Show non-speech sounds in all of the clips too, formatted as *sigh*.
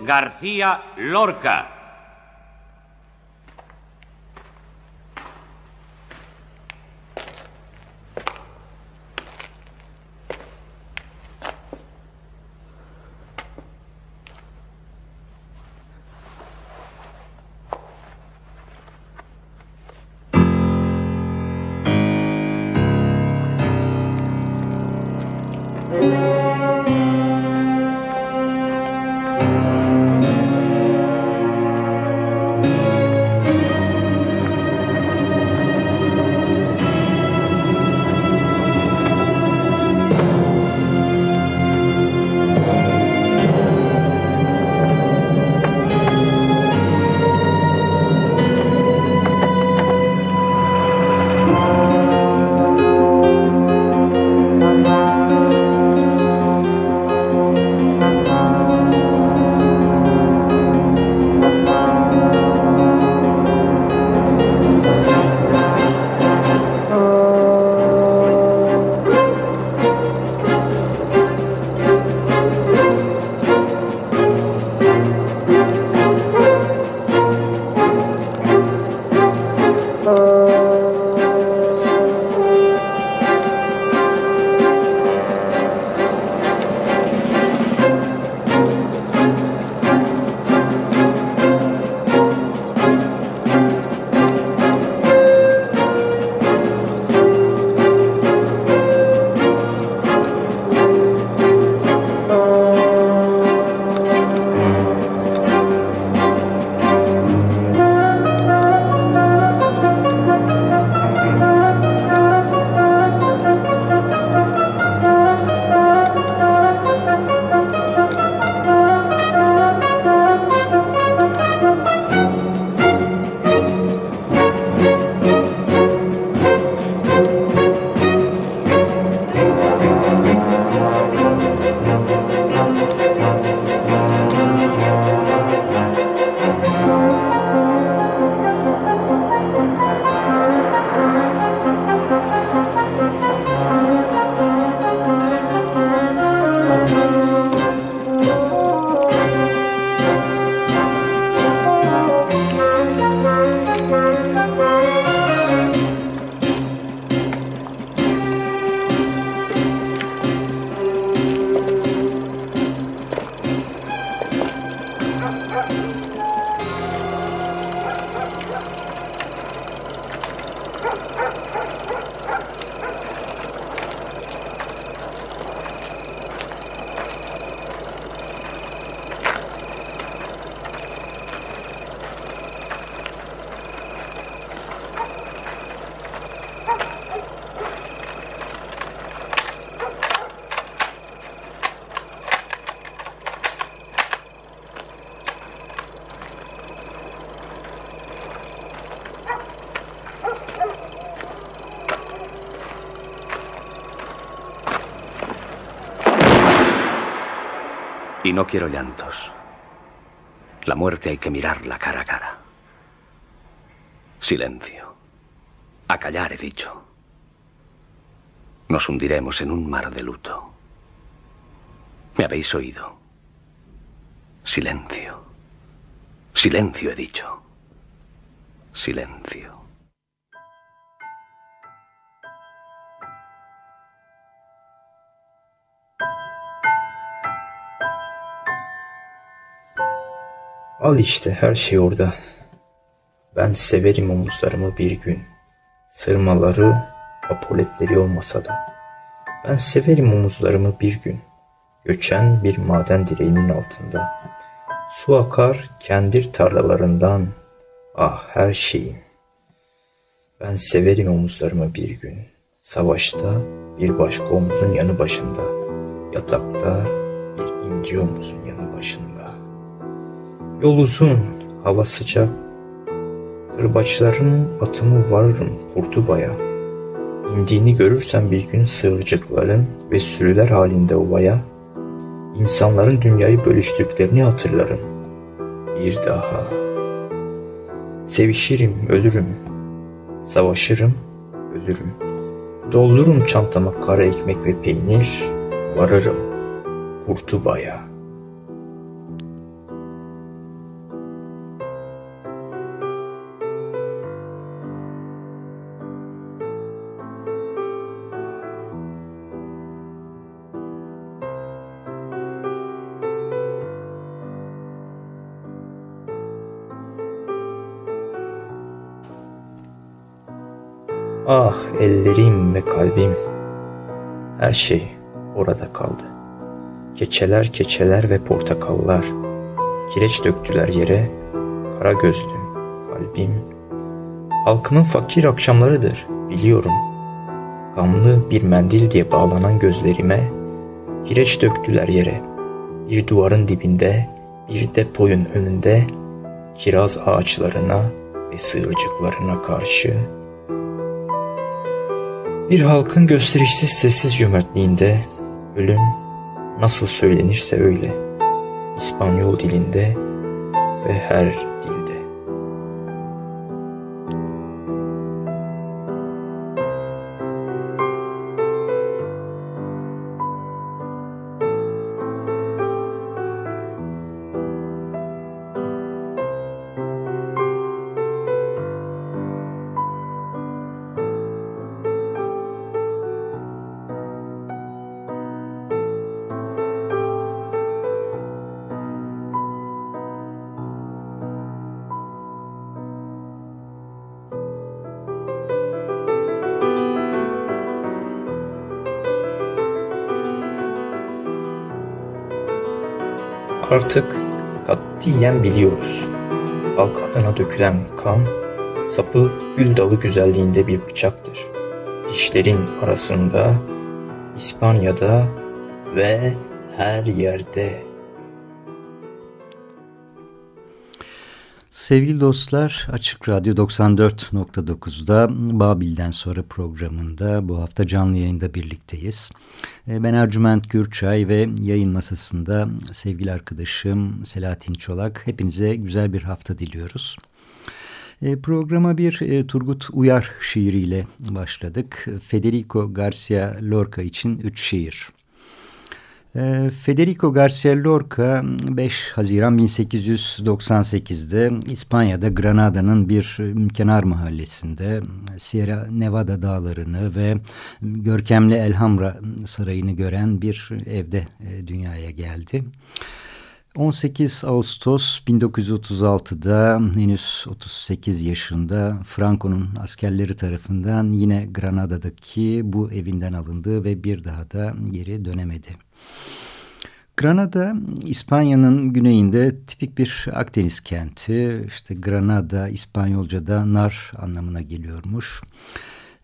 García Lorca. No quiero llantos. La muerte hay que mirarla cara a cara. Silencio. A callar he dicho. Nos hundiremos en un mar de luto. ¿Me habéis oído? Silencio. Silencio he dicho. Silencio. Al işte her şey orada. Ben severim omuzlarımı bir gün. Sırmaları, apoletleri olmasa da. Ben severim omuzlarımı bir gün. Göçen bir maden direğinin altında. Su akar kendir tarlalarından. Ah her şeyim. Ben severim omuzlarımı bir gün. Savaşta bir başka omuzun yanı başında. Yatakta bir inci omuzun yanı başında. Yol uzun, hava sıcak. Kırbaçların atımı varırım Kurtuba'ya. İndiğini görürsen bir gün sığırcıkların ve sürüler halinde ovaya, insanların dünyayı bölüştüklerini hatırlarım. Bir daha. Sevişirim, ölürüm. Savaşırım, ölürüm. Doldururum çantama kara ekmek ve peynir, varırım Kurtuba'ya. Ellerim ve kalbim. Her şey orada kaldı. Keçeler keçeler ve portakallar. Kireç döktüler yere. Kara gözlüm, kalbim. Halkımın fakir akşamlarıdır biliyorum. Gamlı bir mendil diye bağlanan gözlerime kireç döktüler yere. Bir duvarın dibinde, bir depoyun önünde kiraz ağaçlarına ve sığırcıklarına karşı bir halkın gösterişsiz sessiz cömertliğinde ölüm nasıl söylenirse öyle İspanyol dilinde ve her dilde. Artık katiyen biliyoruz. Halk adına dökülen kan, sapı gül dalı güzelliğinde bir bıçaktır. Dişlerin arasında, İspanya'da ve her yerde. Sevgili dostlar, Açık Radyo 94.9'da Babil'den sonra programında bu hafta canlı yayında birlikteyiz. E, ben Ercüment Gürçay ve yayın masasında sevgili arkadaşım Selahattin Çolak. Hepinize güzel bir hafta diliyoruz. E, programa bir e, Turgut Uyar şiiriyle başladık. Federico Garcia Lorca için üç şiir. Ee, Federico Garcia Lorca 5 Haziran 1898'de İspanya'da Granada'nın bir kenar mahallesinde Sierra Nevada dağlarını ve görkemli Elhamra sarayını gören bir evde dünyaya geldi. 18 Ağustos 1936'da henüz 38 yaşında Franco'nun askerleri tarafından yine Granada'daki bu evinden alındı ve bir daha da geri dönemedi. Granada İspanya'nın güneyinde tipik bir Akdeniz kenti. İşte Granada İspanyolca'da nar anlamına geliyormuş.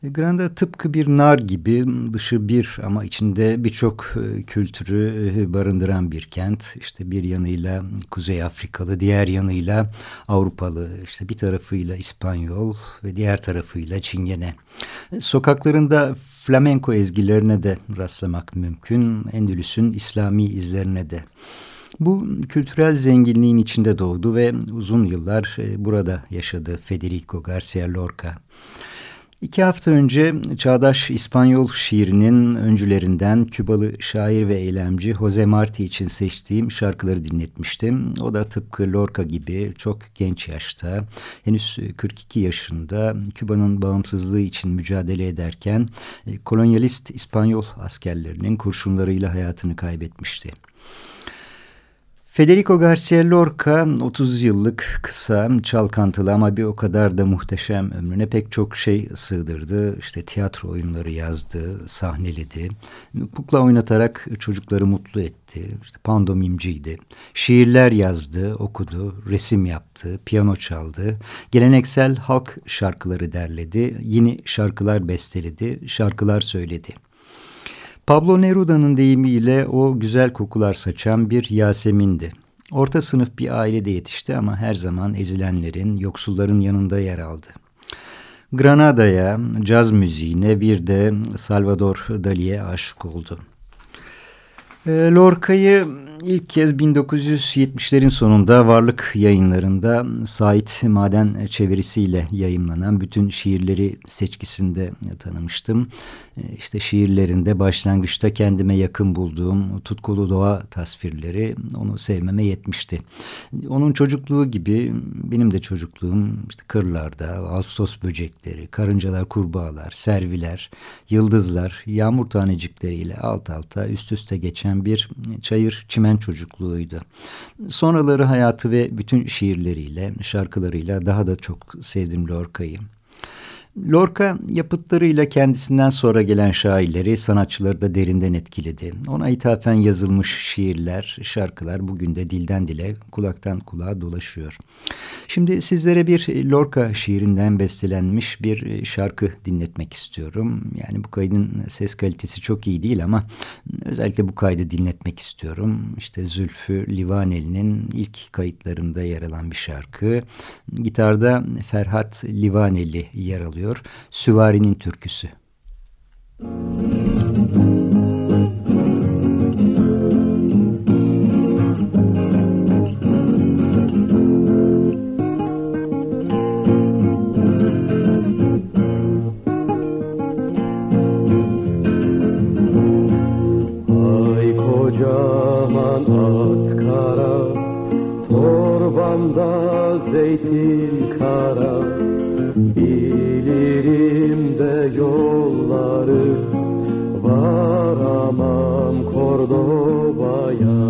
E, Granada tıpkı bir nar gibi dışı bir ama içinde birçok e, kültürü e, barındıran bir kent. İşte bir yanıyla Kuzey Afrikalı, diğer yanıyla Avrupalı, işte bir tarafıyla İspanyol ve diğer tarafıyla Çingene. Sokaklarında flamenko ezgilerine de rastlamak mümkün. Endülüs'ün İslami izlerine de. Bu kültürel zenginliğin içinde doğdu ve uzun yıllar burada yaşadı Federico Garcia Lorca. İki hafta önce çağdaş İspanyol şiirinin öncülerinden Kübalı şair ve eylemci Jose Marti için seçtiğim şarkıları dinletmiştim. O da tıpkı Lorca gibi çok genç yaşta, henüz 42 yaşında Küba'nın bağımsızlığı için mücadele ederken e, kolonyalist İspanyol askerlerinin kurşunlarıyla hayatını kaybetmişti. Federico Garcia Lorca 30 yıllık kısa çalkantılı ama bir o kadar da muhteşem ömrüne pek çok şey sığdırdı. İşte tiyatro oyunları yazdı, sahneledi. Kukla oynatarak çocukları mutlu etti. İşte pandomimciydi. Şiirler yazdı, okudu, resim yaptı, piyano çaldı. Geleneksel halk şarkıları derledi. Yeni şarkılar besteledi, şarkılar söyledi. Pablo Neruda'nın deyimiyle o güzel kokular saçan bir Yasemin'di. Orta sınıf bir ailede yetişti ama her zaman ezilenlerin, yoksulların yanında yer aldı. Granada'ya, caz müziğine bir de Salvador Dali'ye aşık oldu. Ee, Lorca'yı ilk kez 1970'lerin sonunda Varlık yayınlarında Sait Maden çevirisiyle yayımlanan bütün şiirleri seçkisinde tanımıştım. Ee, işte şiirlerinde başlangıçta kendime yakın bulduğum tutkulu doğa tasvirleri onu sevmeme yetmişti. Onun çocukluğu gibi benim de çocukluğum işte kırlarda, ağustos böcekleri, karıncalar, kurbağalar, serviler, yıldızlar, yağmur tanecikleriyle alt alta üst üste geçen bir çayır çimen çocukluğuydu. Sonraları hayatı ve bütün şiirleriyle, şarkılarıyla daha da çok sevdim Lorca'yı. Lorca yapıtlarıyla kendisinden sonra gelen şairleri, sanatçıları da derinden etkiledi. Ona ithafen yazılmış şiirler, şarkılar bugün de dilden dile, kulaktan kulağa dolaşıyor. Şimdi sizlere bir Lorca şiirinden bestelenmiş bir şarkı dinletmek istiyorum. Yani bu kaydın ses kalitesi çok iyi değil ama özellikle bu kaydı dinletmek istiyorum. İşte Zülfü Livaneli'nin ilk kayıtlarında yer alan bir şarkı. Gitarda Ferhat Livaneli yer alıyor söylüyor Süvari'nin türküsü. Ay Torbamda zeytin kara Bilirim de yolları varamam Kordoba'ya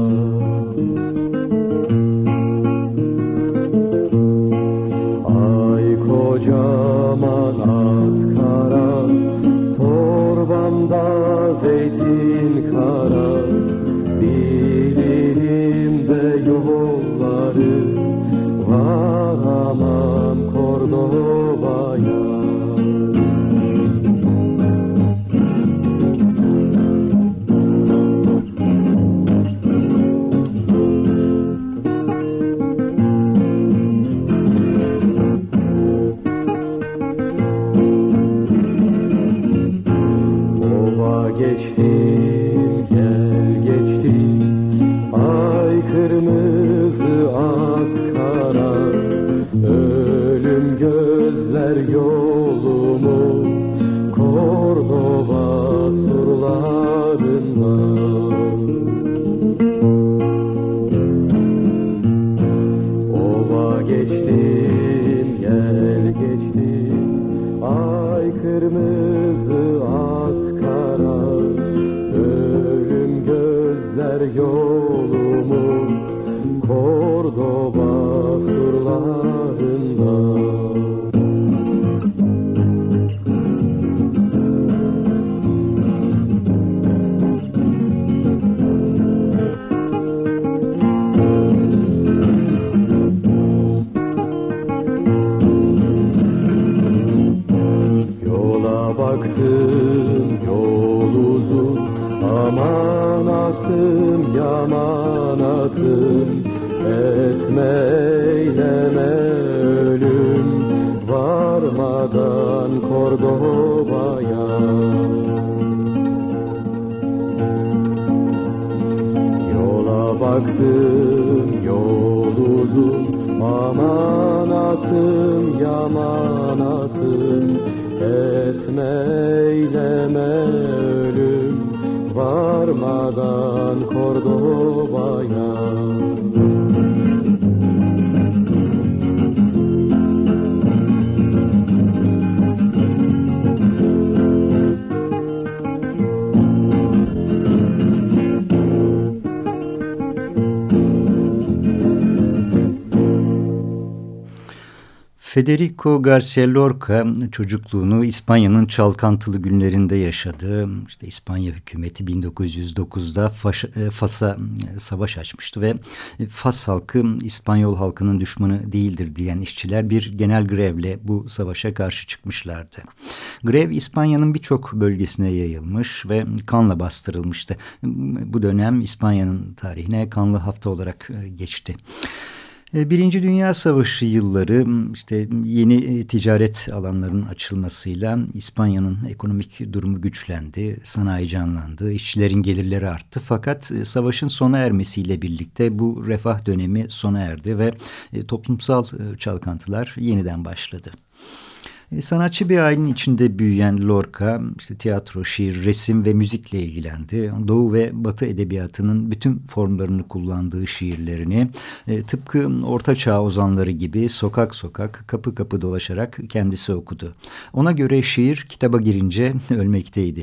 Federico Garcia Lorca çocukluğunu İspanya'nın çalkantılı günlerinde yaşadı. İşte İspanya hükümeti 1909'da e, Fas'a e, savaş açmıştı ve Fas halkı İspanyol halkının düşmanı değildir diyen işçiler bir genel grevle bu savaşa karşı çıkmışlardı. Grev İspanya'nın birçok bölgesine yayılmış ve kanla bastırılmıştı. Bu dönem İspanya'nın tarihine kanlı hafta olarak e, geçti. E, Birinci Dünya Savaşı yılları işte yeni e, ticaret alanlarının açılmasıyla İspanya'nın ekonomik durumu güçlendi, sanayi canlandı, işçilerin gelirleri arttı. Fakat e, savaşın sona ermesiyle birlikte bu refah dönemi sona erdi ve toplumsal çalkantılar yeniden başladı. E, sanatçı bir ailenin içinde büyüyen Lorca işte tiyatro, şiir, resim ve müzikle ilgilendi. Doğu ve Batı edebiyatının bütün formlarını kullandığı şiirlerini e, tıpkı Orta Çağ ozanları gibi sokak sokak, kapı kapı dolaşarak kendisi okudu. Ona göre şiir kitaba girince *laughs* ölmekteydi.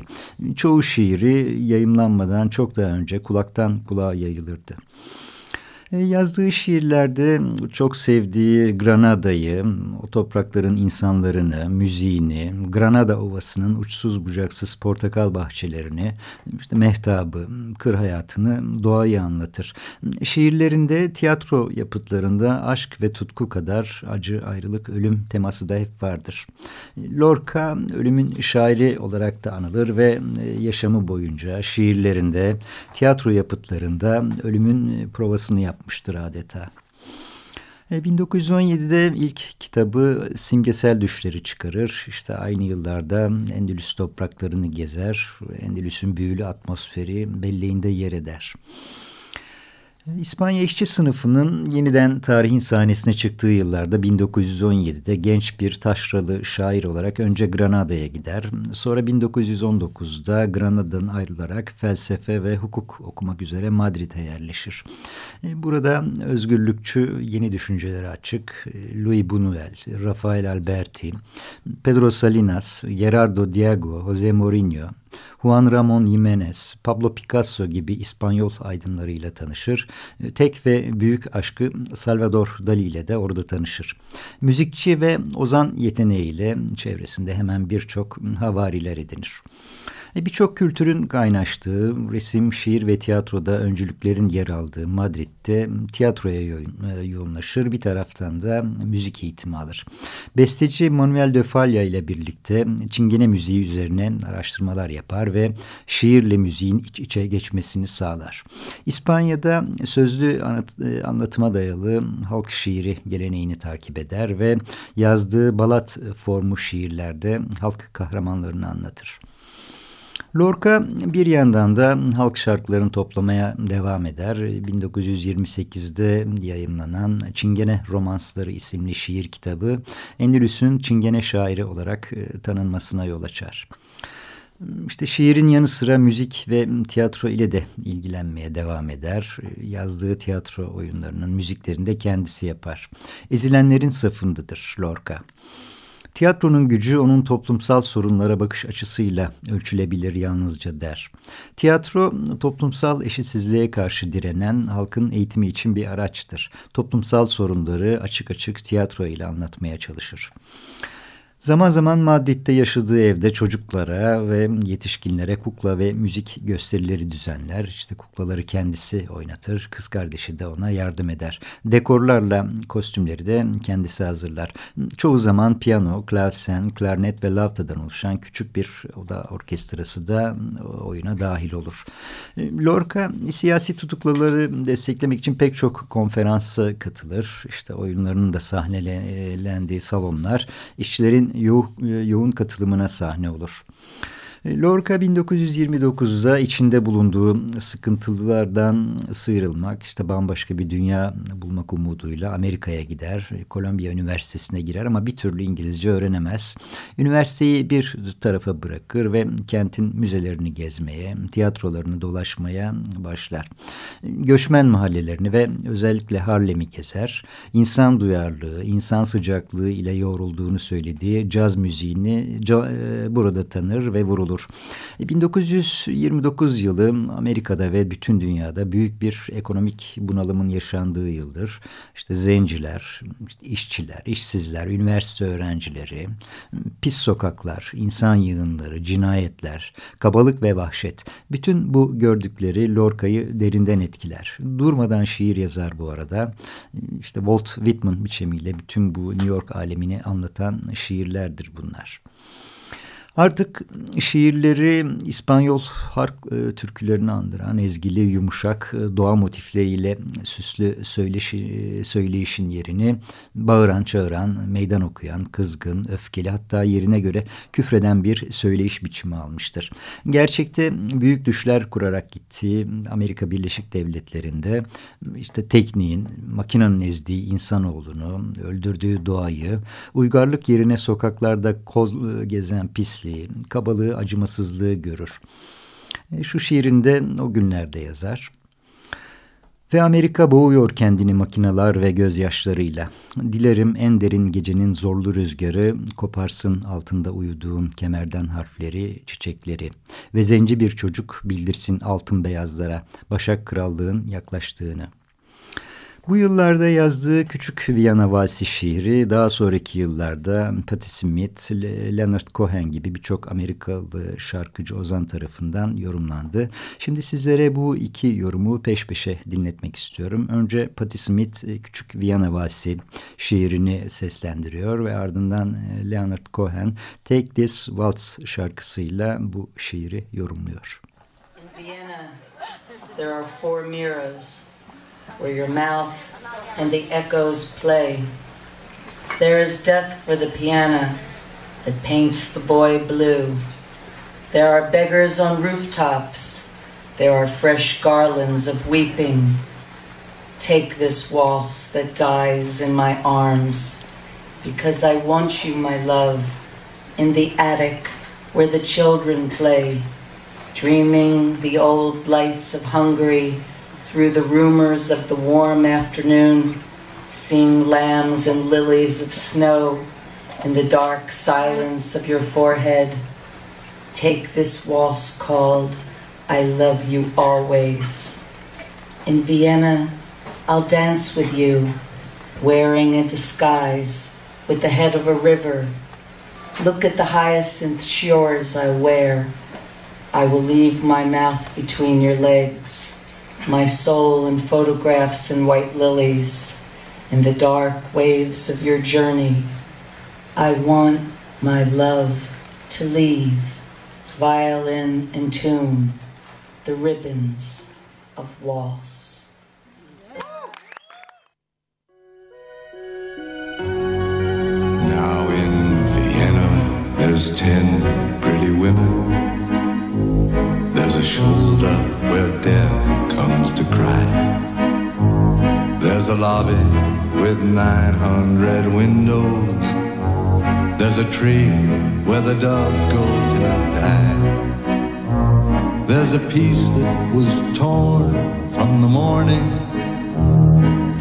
Çoğu şiiri yayımlanmadan çok daha önce kulaktan kulağa yayılırdı. E, yazdığı şiirlerde çok sevdiği Granada'yı, o toprakların insanlarını, müziğini, Granada Ovası'nın uçsuz bucaksız portakal bahçelerini, işte mehtabı, kır hayatını, doğayı anlatır. Şiirlerinde tiyatro yapıtlarında aşk ve tutku kadar acı, ayrılık, ölüm teması da hep vardır. Lorca ölümün şairi olarak da anılır ve e, yaşamı boyunca şiirlerinde, tiyatro yapıtlarında ölümün provasını yapmıştır yapmıştır adeta. 1917'de e, ilk kitabı Simgesel Düşleri çıkarır. İşte aynı yıllarda Endülüs topraklarını gezer. Endülüs'ün büyülü atmosferi belleğinde yer eder. İspanya işçi sınıfının yeniden tarihin sahnesine çıktığı yıllarda 1917'de genç bir taşralı şair olarak önce Granada'ya gider. Sonra 1919'da Granada'dan ayrılarak felsefe ve hukuk okumak üzere Madrid'e yerleşir. E, burada özgürlükçü yeni düşüncelere açık e, Louis Buñuel, Rafael Alberti, Pedro Salinas, Gerardo Diego, Jose Mourinho, Juan Ramon Jimenez, Pablo Picasso gibi İspanyol aydınlarıyla tanışır. E, tek ve büyük aşkı Salvador Dali ile de orada tanışır. Müzikçi ve ozan yeteneğiyle çevresinde hemen birçok havariler edinir. E, birçok kültürün kaynaştığı, resim, şiir ve tiyatroda öncülüklerin yer aldığı Madrid'de tiyatroya e, yoğunlaşır. Bir taraftan da müzik eğitimi alır. Besteci Manuel de Falla ile birlikte Çingene müziği üzerine araştırmalar yapar ve şiirle müziğin iç içe geçmesini sağlar. İspanya'da sözlü e, anlatıma dayalı halk şiiri geleneğini takip eder ve yazdığı balat formu şiirlerde halk kahramanlarını anlatır. Lorca bir yandan da halk şarkılarını toplamaya devam eder. 1928'de yayınlanan Çingene Romansları isimli şiir kitabı Endülüs'ün Çingene şairi olarak e, tanınmasına yol açar. İşte şiirin yanı sıra müzik ve tiyatro ile de ilgilenmeye devam eder. Yazdığı tiyatro oyunlarının müziklerini de kendisi yapar. Ezilenlerin safındadır Lorca. Tiyatronun gücü onun toplumsal sorunlara bakış açısıyla ölçülebilir yalnızca der. Tiyatro toplumsal eşitsizliğe karşı direnen halkın eğitimi için bir araçtır. Toplumsal sorunları açık açık tiyatro ile anlatmaya çalışır. Zaman zaman Madrid'de yaşadığı evde çocuklara ve yetişkinlere kukla ve müzik gösterileri düzenler. İşte kuklaları kendisi oynatır, kız kardeşi de ona yardım eder. Dekorlarla kostümleri de kendisi hazırlar. Çoğu zaman piyano, klavsen, klarnet ve lavtadan oluşan küçük bir oda orkestrası da oyuna dahil olur. Lorca siyasi tutuklaları desteklemek için pek çok konferansa katılır. İşte oyunlarının da sahnelendiği salonlar işçilerin yo yoğun katılımına sahne olur. Lorca 1929'da içinde bulunduğu sıkıntılılardan sıyrılmak, işte bambaşka bir dünya bulmak umuduyla Amerika'ya gider. Kolombiya Üniversitesi'ne girer ama bir türlü İngilizce öğrenemez. Üniversiteyi bir tarafa bırakır ve kentin müzelerini gezmeye, tiyatrolarını dolaşmaya başlar. Göçmen mahallelerini ve özellikle Harlem'i gezer. İnsan duyarlılığı, insan sıcaklığı ile yoğrulduğunu söylediği caz müziğini burada tanır ve vurulur olur. 1929 yılı Amerika'da ve bütün dünyada büyük bir ekonomik bunalımın yaşandığı yıldır. İşte zenciler, işte işçiler, işsizler, üniversite öğrencileri, pis sokaklar, insan yığınları, cinayetler, kabalık ve vahşet. Bütün bu gördükleri Lorca'yı derinden etkiler. Durmadan şiir yazar bu arada. İşte Walt Whitman biçimiyle bütün bu New York alemini anlatan şiirlerdir bunlar. Artık şiirleri İspanyol harp e, türkülerini andıran ezgili, yumuşak, e, doğa motifleriyle süslü söyleşi, söyleyişin yerini bağıran, çağıran, meydan okuyan, kızgın, öfkeli hatta yerine göre küfreden bir söyleyiş biçimi almıştır. Gerçekte büyük düşler kurarak gittiği Amerika Birleşik Devletleri'nde işte tekniğin, makinenin ezdiği insanoğlunu, öldürdüğü doğayı, uygarlık yerine sokaklarda koz e, gezen pis pisliği, kabalığı, acımasızlığı görür. E, şu şiirinde o günlerde yazar. Ve Amerika boğuyor kendini makinalar ve gözyaşlarıyla. Dilerim en derin gecenin zorlu rüzgarı koparsın altında uyuduğun kemerden harfleri, çiçekleri. Ve zenci bir çocuk bildirsin altın beyazlara Başak Krallığın yaklaştığını.'' Bu yıllarda yazdığı Küçük Viyana Valsi şiiri daha sonraki yıllarda Patti Smith, Leonard Cohen gibi birçok Amerikalı şarkıcı Ozan tarafından yorumlandı. Şimdi sizlere bu iki yorumu peş peşe dinletmek istiyorum. Önce Patti Smith e, Küçük Viyana Valsi şiirini seslendiriyor ve ardından e, Leonard Cohen Take This Waltz şarkısıyla bu şiiri yorumluyor. In Vienna, there are four. Where your mouth and the echoes play. There is death for the piano that paints the boy blue. There are beggars on rooftops. There are fresh garlands of weeping. Take this waltz that dies in my arms, because I want you, my love, in the attic where the children play, dreaming the old lights of Hungary through the rumors of the warm afternoon, seeing lambs and lilies of snow in the dark silence of your forehead. Take this waltz called I Love You Always. In Vienna, I'll dance with you, wearing a disguise with the head of a river. Look at the hyacinth shores I wear. I will leave my mouth between your legs my soul in photographs and white lilies, in the dark waves of your journey. I want my love to leave, violin and tune, the ribbons of waltz. Now in Vienna, there's ten pretty women a shoulder where death comes to cry. There's a lobby with 900 windows. There's a tree where the dogs go to die. There's a piece that was torn from the morning,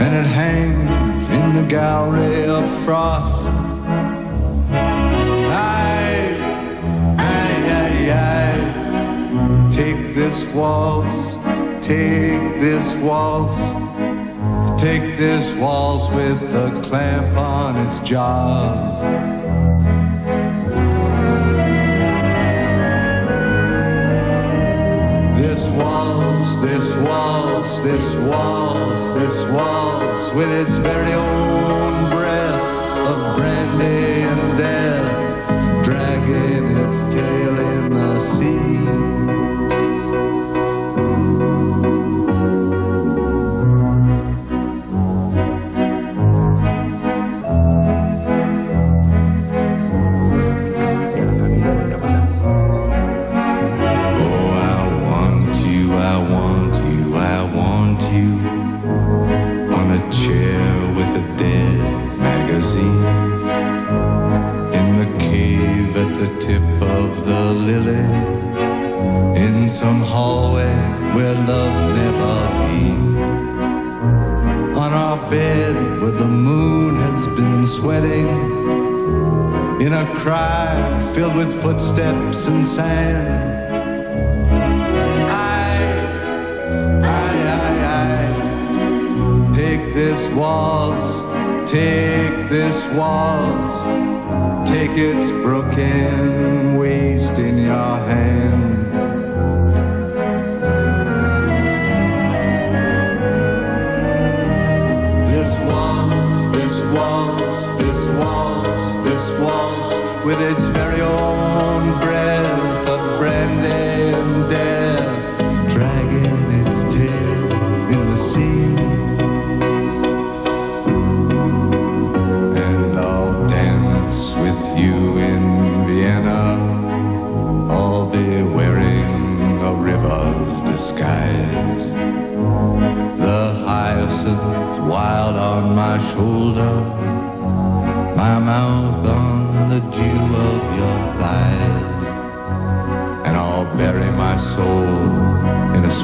and it hangs in the gallery of frost. This waltz, take this waltz, take this waltz with a clamp on its jaws. This waltz, this waltz, this waltz, this waltz, with its very own breath of brandy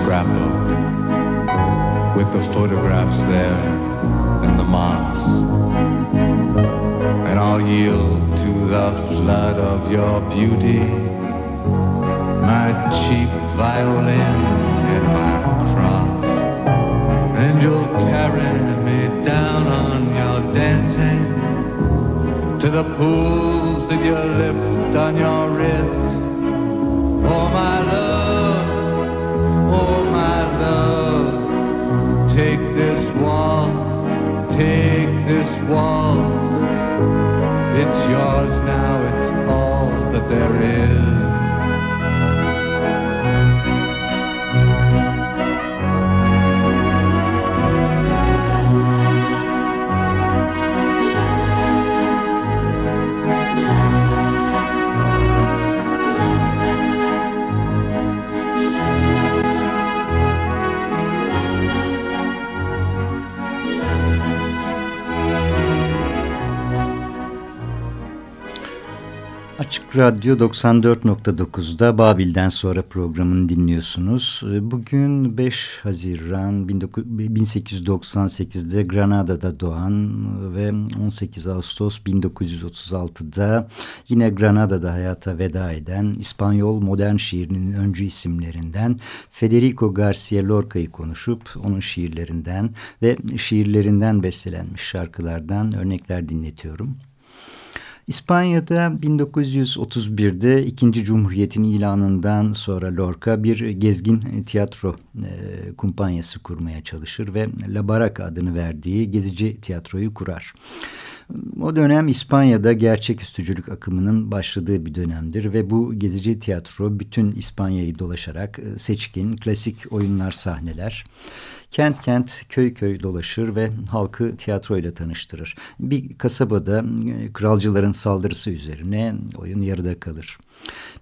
scrapbook with the photographs there and the moss. And I'll yield to the flood of your beauty, my cheap violin and my cross. And you'll carry me down on your dancing to the pools that you lift on your wrist. Oh, my take this waltz. It's yours now, it's all that there is. Radyo 94.9'da Babil'den sonra programını dinliyorsunuz. Bugün 5 Haziran 1898'de Granada'da doğan ve 18 Ağustos 1936'da yine Granada'da hayata veda eden İspanyol modern şiirinin öncü isimlerinden Federico Garcia Lorca'yı konuşup onun şiirlerinden ve şiirlerinden bestelenmiş şarkılardan örnekler dinletiyorum. İspanya'da 1931'de ikinci Cumhuriyet'in ilanından sonra Lorca bir gezgin tiyatro e, kumpanyası kurmaya çalışır ve La Baraka adını verdiği gezici tiyatroyu kurar. O dönem İspanya'da gerçeküstücülük akımının başladığı bir dönemdir ve bu gezici tiyatro bütün İspanya'yı dolaşarak seçkin, klasik oyunlar sahneler. Kent kent, köy köy dolaşır ve halkı tiyatroyla tanıştırır. Bir kasabada kralcıların saldırısı üzerine oyun yarıda kalır.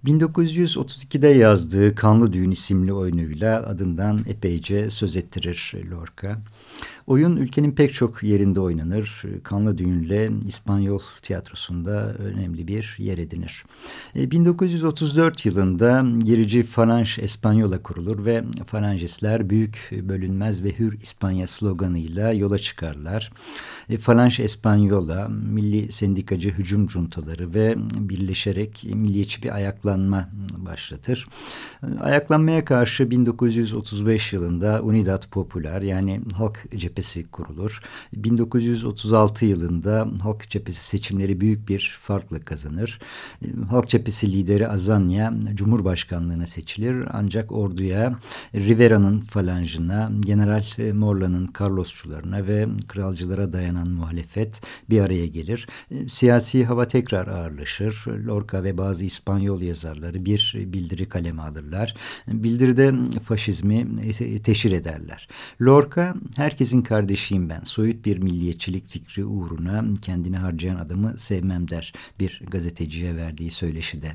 1932'de yazdığı Kanlı Düğün isimli oyunuyla adından epeyce söz ettirir Lorca. Oyun ülkenin pek çok yerinde oynanır. Kanlı Düğün'le İspanyol tiyatrosunda önemli bir yer edinir. 1934 yılında gerici Falange Espanyola kurulur ve Falangisler büyük bölünmez ve hür İspanya sloganıyla yola çıkarlar. Falange Espanyola milli sendikacı hücum cuntaları ve birleşerek milliyetçi bir ayaklanma başlatır. Ayaklanmaya karşı 1935 yılında Unidad Popular yani Halk Cephesi kurulur. 1936 yılında Halk Cephesi seçimleri büyük bir farkla kazanır. Halk Cephesi lideri Azanya Cumhurbaşkanlığına seçilir ancak orduya Rivera'nın falancına, General Morla'nın Carlosçularına ve kralcılara dayanan muhalefet bir araya gelir. Siyasi hava tekrar ağırlaşır. Lorca ve bazı İspanyol yazarları bir bildiri kaleme alırlar. Bildiride faşizmi teşhir ederler. Lorca herkesin kardeşiyim ben. Soyut bir milliyetçilik fikri uğruna kendini harcayan adamı sevmem der bir gazeteciye verdiği söyleşide.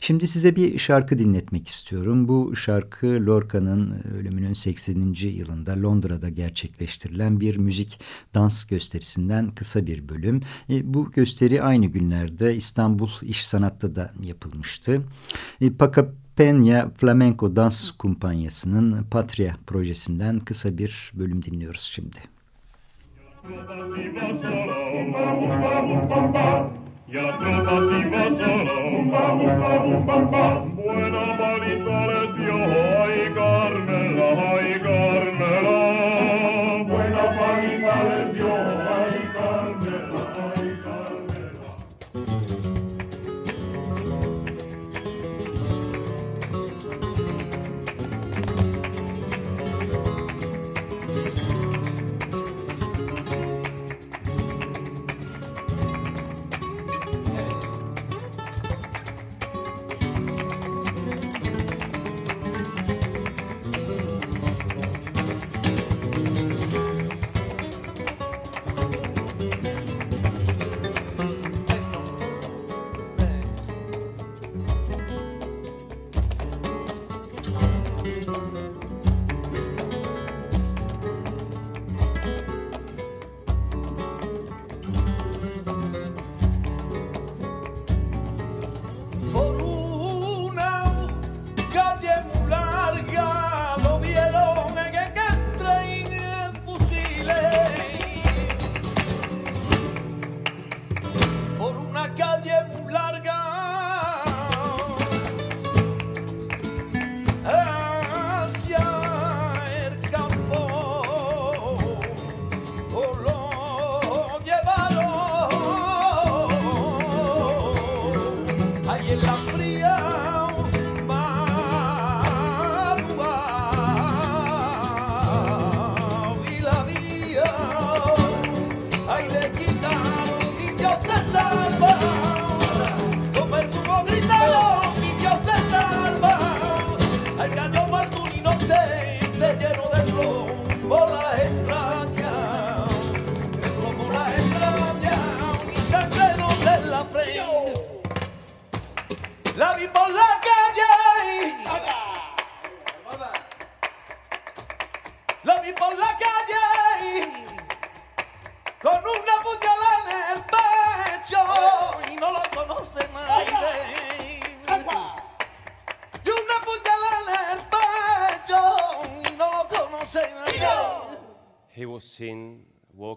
Şimdi size bir şarkı dinletmek istiyorum. Bu şarkı Lorca'nın ölümünün 80. yılında Londra'da gerçekleştirilen bir müzik dans gösterisinden kısa bir bölüm. E, bu gösteri aynı günlerde İstanbul İş Sanat'ta da yapılmıştı. E, Paca Penya Flamenco Dans Kumpanyası'nın Patria projesinden kısa bir bölüm dinliyoruz şimdi. y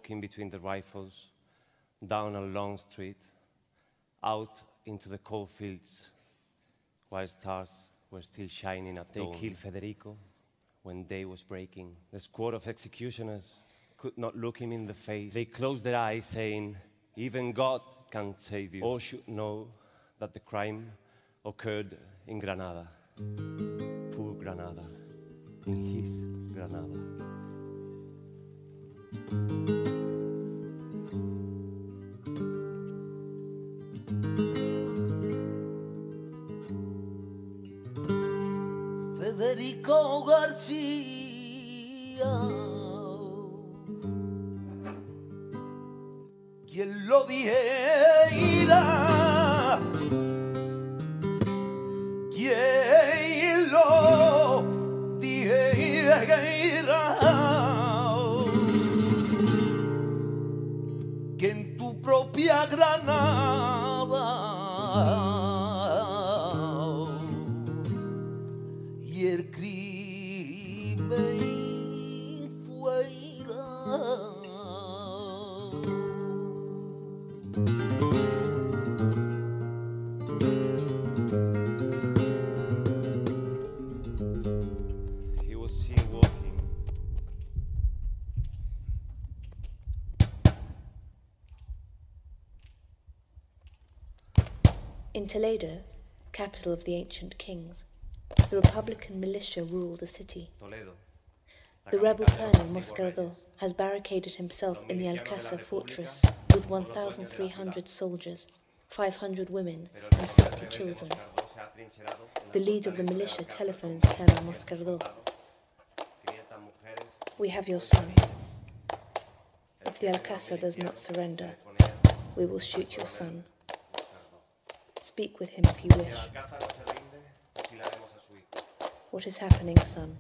walking between the rifles down a long street, out into the coal fields, while stars were still shining at dawn. They killed Federico when day was breaking. The squad of executioners could not look him in the face. They closed their eyes, saying, Even God can't save you. All should know that the crime occurred in Granada. Poor Granada. In his Granada. Federico García. Toledo, capital of the ancient kings, the Republican militia rule the city. Toledo. The rebel colonel Moscardo has barricaded himself in the Alcázar fortress with 1,300 soldiers, 500 women, and 50 children. The leader of the militia telephones Colonel Moscardo. We have your son. If the Alcázar does not surrender, we will shoot your son. Speak with him if you wish. What is happening, son?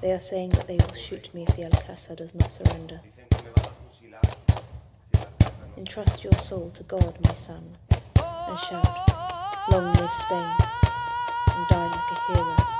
They are saying that they will shoot me if the Alcázar does not surrender. Entrust your soul to God, my son, and shout, Long live Spain, and die like a hero.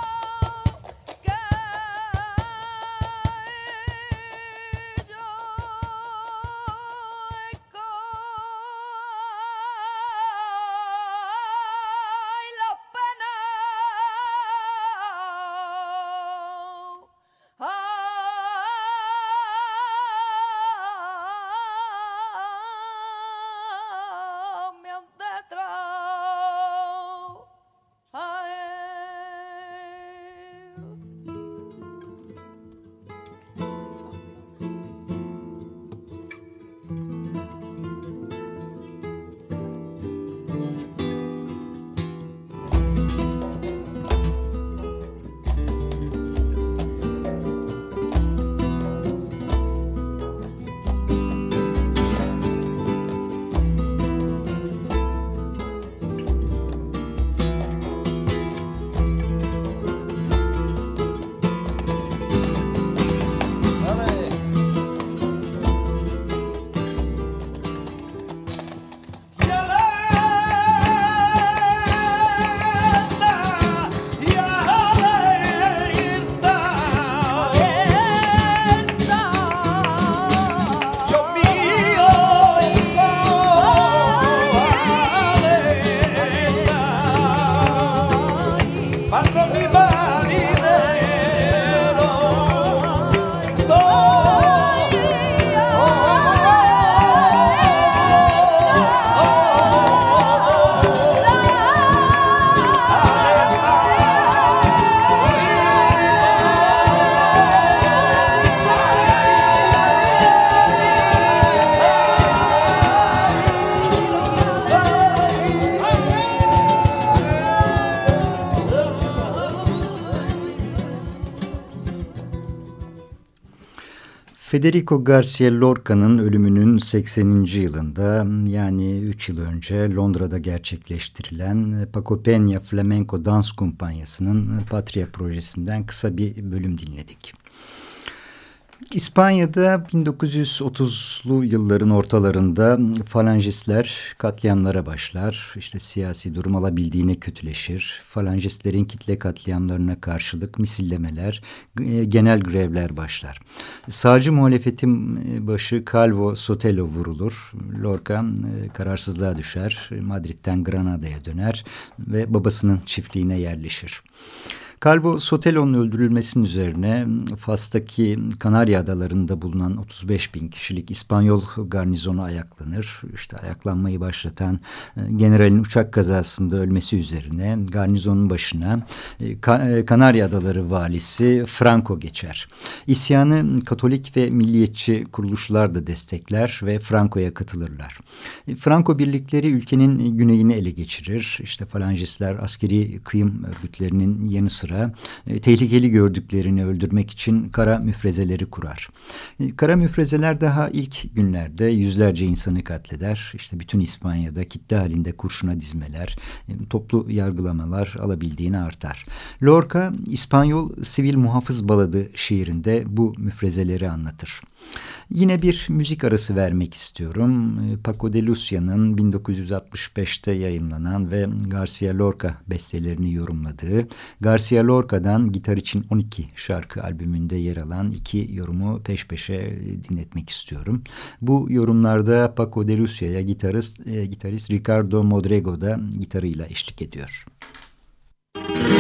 Federico Garcia Lorca'nın ölümünün 80. yılında yani 3 yıl önce Londra'da gerçekleştirilen Paco Peña Flamenco Dans Kumpanyası'nın Patria projesinden kısa bir bölüm dinledik. İspanya'da 1930'lu yılların ortalarında falangistler katliamlara başlar. İşte siyasi durum alabildiğine kötüleşir. Falangistlerin kitle katliamlarına karşılık misillemeler, e, genel grevler başlar. Sağcı muhalefetin e, başı Calvo Sotelo vurulur. Lorca e, kararsızlığa düşer. Madrid'den Granada'ya döner ve babasının çiftliğine yerleşir. Calvo Sotelo'nun öldürülmesinin üzerine Fas'taki Kanarya Adaları'nda bulunan 35 bin kişilik İspanyol garnizonu ayaklanır. İşte ayaklanmayı başlatan e, generalin uçak kazasında ölmesi üzerine garnizonun başına e, e, Kanarya Adaları valisi Franco geçer. İsyanı Katolik ve milliyetçi kuruluşlar da destekler ve Franco'ya katılırlar. Franco birlikleri ülkenin güneyini ele geçirir. İşte falangistler askeri kıyım örgütlerinin yanı sıra sıra e, tehlikeli gördüklerini öldürmek için kara müfrezeleri kurar. E, kara müfrezeler daha ilk günlerde yüzlerce insanı katleder. İşte bütün İspanya'da kitle halinde kurşuna dizmeler, e, toplu yargılamalar alabildiğini artar. Lorca, İspanyol sivil muhafız baladı şiirinde bu müfrezeleri anlatır. Yine bir müzik arası vermek istiyorum. Ee, Paco de Lucia'nın 1965'te yayınlanan ve Garcia Lorca bestelerini yorumladığı Garcia Lorca'dan Gitar için 12 şarkı albümünde yer alan iki yorumu peş peşe dinletmek istiyorum. Bu yorumlarda Paco de Lucia'ya gitarist, e, gitarist Ricardo Modrego da gitarıyla eşlik ediyor. Müzik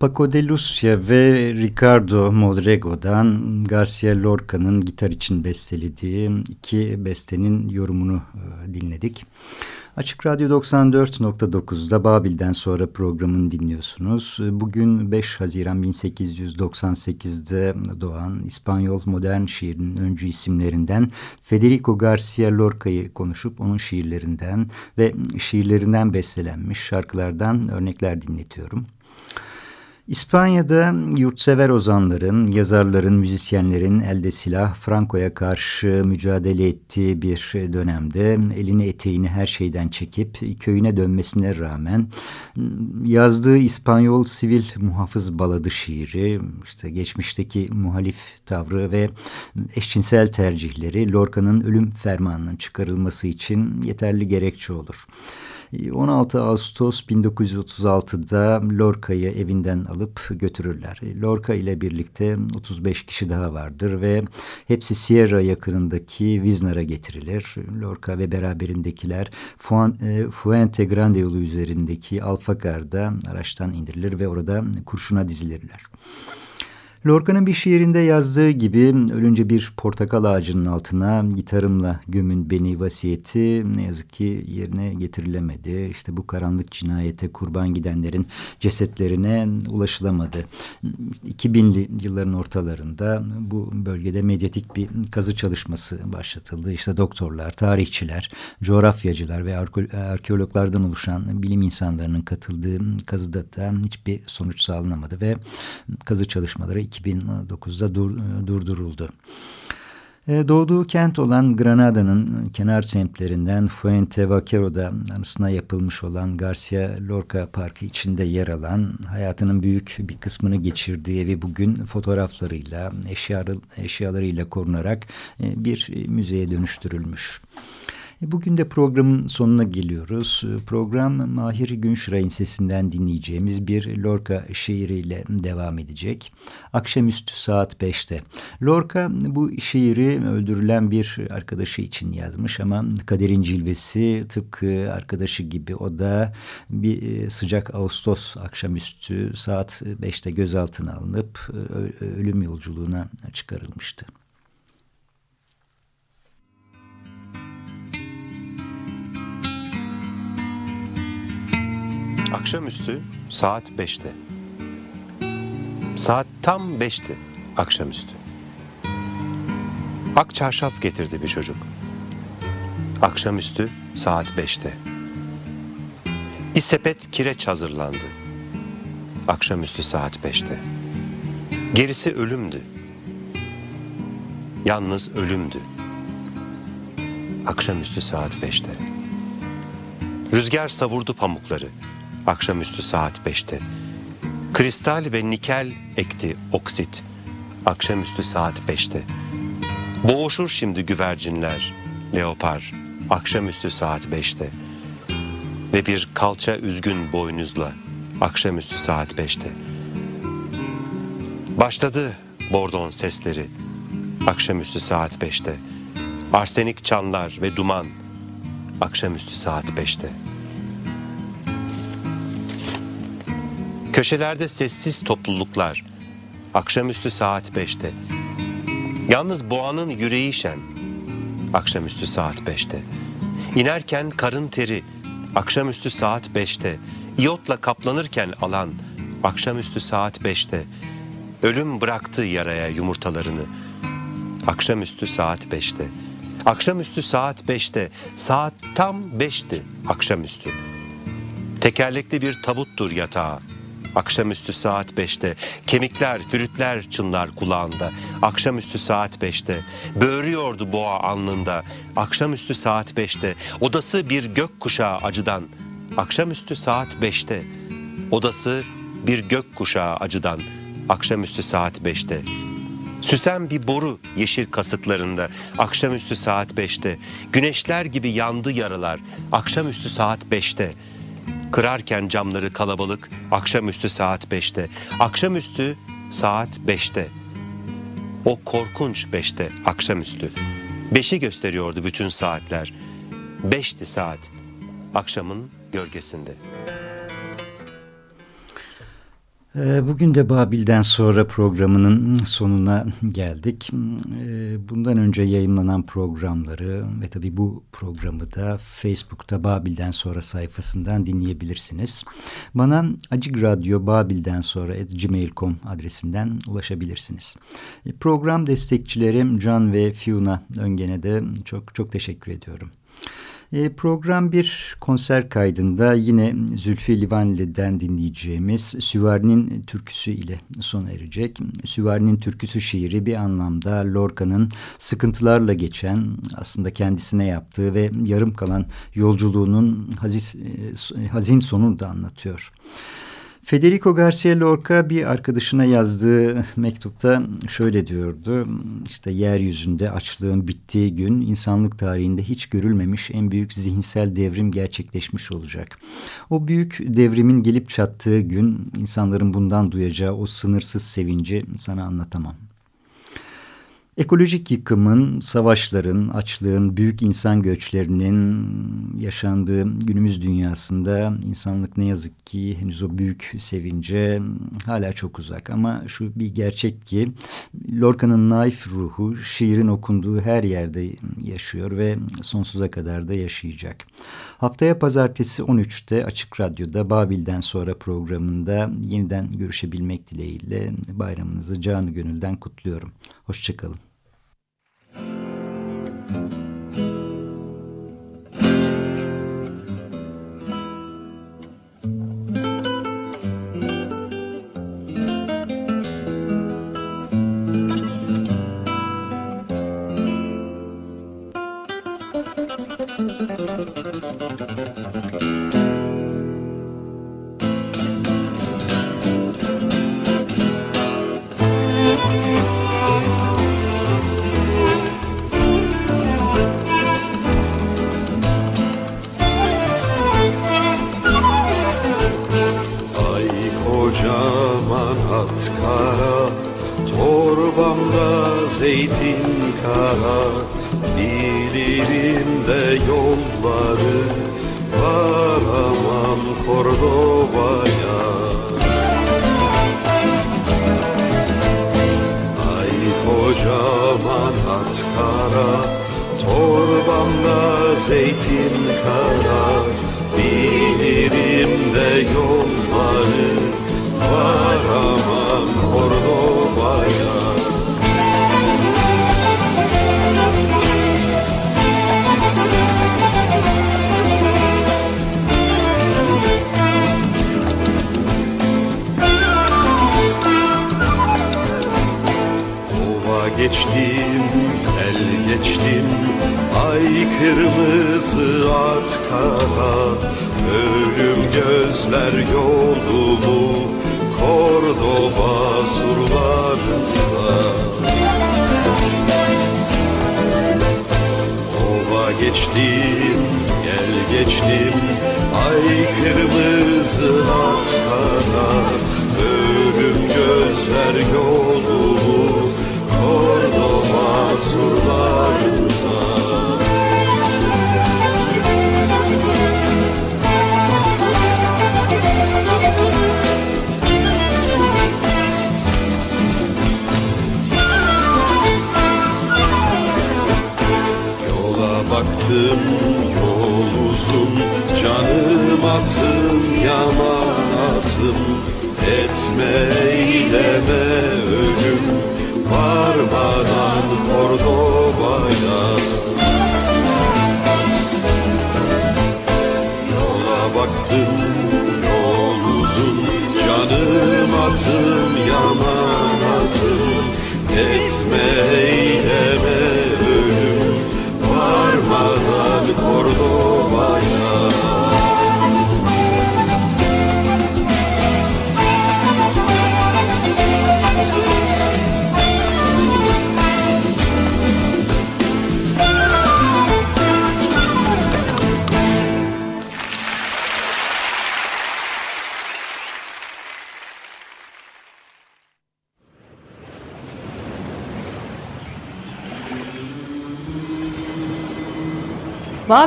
Paco de Lucia ve Ricardo Modrego'dan Garcia Lorca'nın gitar için bestelediği iki bestenin yorumunu e, dinledik. Açık Radyo 94.9'da Babil'den sonra programını dinliyorsunuz. Bugün 5 Haziran 1898'de doğan İspanyol modern şiirinin öncü isimlerinden Federico Garcia Lorca'yı konuşup onun şiirlerinden ve şiirlerinden bestelenmiş şarkılardan örnekler dinletiyorum. İspanya'da yurtsever ozanların, yazarların, müzisyenlerin elde silah Franco'ya karşı mücadele ettiği bir dönemde elini eteğini her şeyden çekip köyüne dönmesine rağmen yazdığı İspanyol sivil muhafız baladı şiiri, işte geçmişteki muhalif tavrı ve eşcinsel tercihleri Lorca'nın ölüm fermanının çıkarılması için yeterli gerekçe olur. 16 Ağustos 1936'da Lorca'yı evinden alıp götürürler. Lorca ile birlikte 35 kişi daha vardır ve hepsi Sierra yakınındaki Viznar'a getirilir. Lorca ve beraberindekiler e, Fuente Grande yolu üzerindeki Alfakar'da araçtan indirilir ve orada kurşuna dizilirler. Lorca'nın bir şiirinde yazdığı gibi ölünce bir portakal ağacının altına gitarımla gömün beni vasiyeti ne yazık ki yerine getirilemedi. İşte bu karanlık cinayete kurban gidenlerin cesetlerine ulaşılamadı. 2000'li yılların ortalarında bu bölgede medyatik bir kazı çalışması başlatıldı. İşte doktorlar, tarihçiler, coğrafyacılar ve arkeologlardan oluşan bilim insanlarının katıldığı kazıda da hiçbir sonuç sağlanamadı ve kazı çalışmaları 2009'da dur, durduruldu. E, doğduğu kent olan Granada'nın kenar semtlerinden Fuente Vaquero'da anısına yapılmış olan Garcia Lorca Parkı içinde yer alan hayatının büyük bir kısmını geçirdiği ve bugün fotoğraflarıyla, eşyaları, eşyalarıyla korunarak e, bir müzeye dönüştürülmüş. E, bugün de programın sonuna geliyoruz. E, program Mahir Günşiray'ın sesinden dinleyeceğimiz bir Lorca şiiriyle devam edecek. Akşamüstü saat 5'te. Lorca bu şiiri öldürülen bir arkadaşı için yazmış ama kaderin cilvesi tıpkı arkadaşı gibi o da bir e, sıcak Ağustos akşamüstü saat 5'te gözaltına alınıp ölüm yolculuğuna çıkarılmıştı. Akşamüstü saat 5'te. Saat tam 5'ti akşamüstü. Ak çarşaf getirdi bir çocuk. Akşamüstü saat 5'te. Bir sepet kireç hazırlandı. Akşamüstü saat 5'te. Gerisi ölümdü. Yalnız ölümdü. Akşamüstü saat 5'te. Rüzgar savurdu pamukları akşamüstü saat 5'te. Kristal ve nikel ekti oksit akşamüstü saat 5'te. Boğuşur şimdi güvercinler, leopar akşamüstü saat 5'te. Ve bir kalça üzgün boynuzla akşamüstü saat 5'te. Başladı bordon sesleri akşamüstü saat 5'te. Arsenik çanlar ve duman akşamüstü saat 5'te. Köşelerde sessiz topluluklar. Akşamüstü saat beşte. Yalnız boğanın yüreği şen. Akşamüstü saat beşte. İnerken karın teri. Akşamüstü saat beşte. İyotla kaplanırken alan. Akşamüstü saat beşte. Ölüm bıraktı yaraya yumurtalarını. Akşamüstü saat beşte. Akşamüstü saat beşte. Saat tam beşti akşamüstü. Tekerlekli bir tabuttur yatağı. Akşamüstü saat beşte kemikler, flütler çınlar kulağında. Akşamüstü saat beşte böğürüyordu boğa alnında. Akşamüstü saat beşte odası bir gök kuşağı acıdan. Akşamüstü saat beşte odası bir gök kuşağı acıdan. Akşamüstü saat beşte Süsen bir boru yeşil kasıklarında akşamüstü saat beşte. Güneşler gibi yandı yaralar akşamüstü saat beşte. Kırarken camları kalabalık akşamüstü saat 5'te. Akşamüstü saat 5'te. O korkunç 5'te akşamüstü. 5'i gösteriyordu bütün saatler. 5'ti saat. Akşamın gölgesinde. Ee, bugün de Babil'den sonra programının sonuna geldik. Ee, bundan önce yayınlanan programları ve tabii bu programı da Facebook'ta Babil'den sonra sayfasından dinleyebilirsiniz. Bana Acık Radyo Babil'den sonra gmail.com adresinden ulaşabilirsiniz. Ee, program destekçilerim Can ve Fiona Öngen'e de çok çok teşekkür ediyorum. E, program bir konser kaydında yine Zülfü Livaneli'den dinleyeceğimiz Süvari'nin türküsü ile sona erecek. Süvari'nin türküsü şiiri bir anlamda Lorca'nın sıkıntılarla geçen aslında kendisine yaptığı ve yarım kalan yolculuğunun haziz, e, hazin sonunu da anlatıyor. Federico Garcia Lorca bir arkadaşına yazdığı mektupta şöyle diyordu. İşte yeryüzünde açlığın bittiği gün insanlık tarihinde hiç görülmemiş en büyük zihinsel devrim gerçekleşmiş olacak. O büyük devrimin gelip çattığı gün insanların bundan duyacağı o sınırsız sevinci sana anlatamam. Ekolojik yıkımın, savaşların, açlığın, büyük insan göçlerinin yaşandığı günümüz dünyasında insanlık ne yazık ki henüz o büyük sevince hala çok uzak. Ama şu bir gerçek ki Lorca'nın naif ruhu şiirin okunduğu her yerde yaşıyor ve sonsuza kadar da yaşayacak. Haftaya pazartesi 13'te Açık Radyo'da Babil'den sonra programında yeniden görüşebilmek dileğiyle bayramınızı canı gönülden kutluyorum. Hoşçakalın. Thank you.